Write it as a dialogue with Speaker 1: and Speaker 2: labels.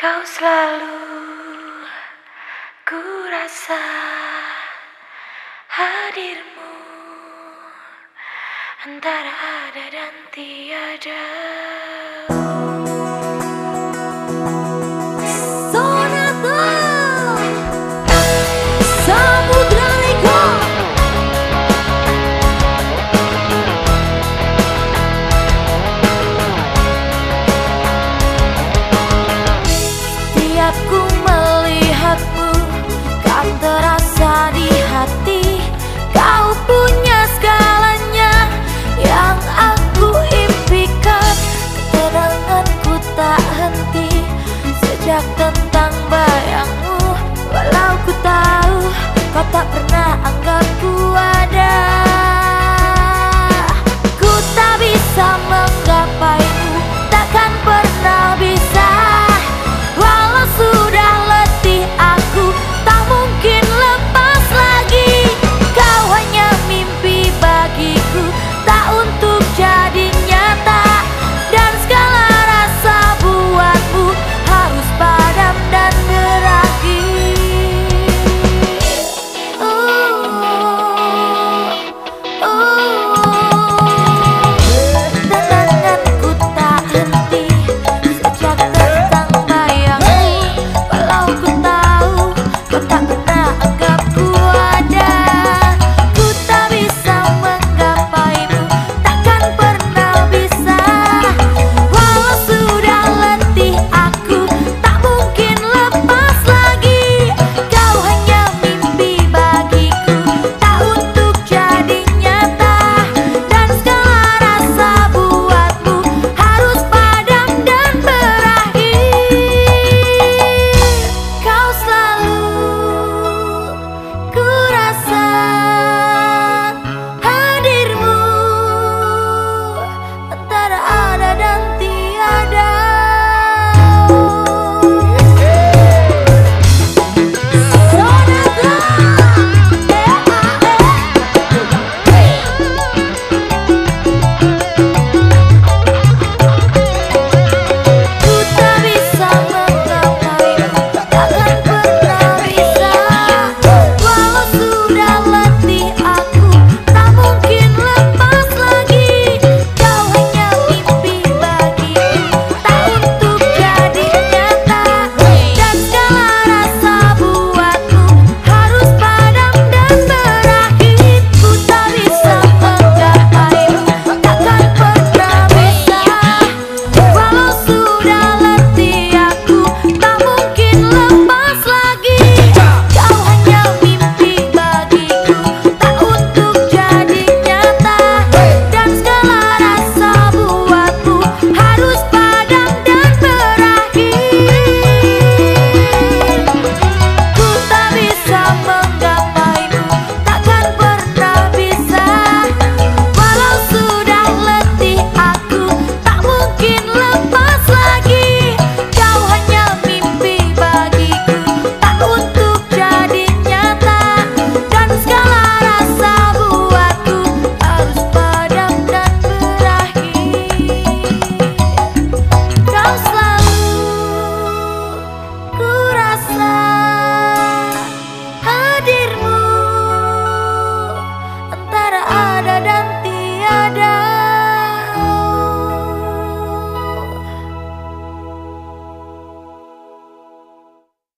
Speaker 1: Kau selalu ku rasa hadirmu antara ada dan tiada.
Speaker 2: Setiap ku melihatmu Kan terasa di hati. Kau punya segalanya Yang aku impikan. Ketenanganku tak henti Sejak tentang bayangmu. Walau ku tahu Kau tak pernah anggapku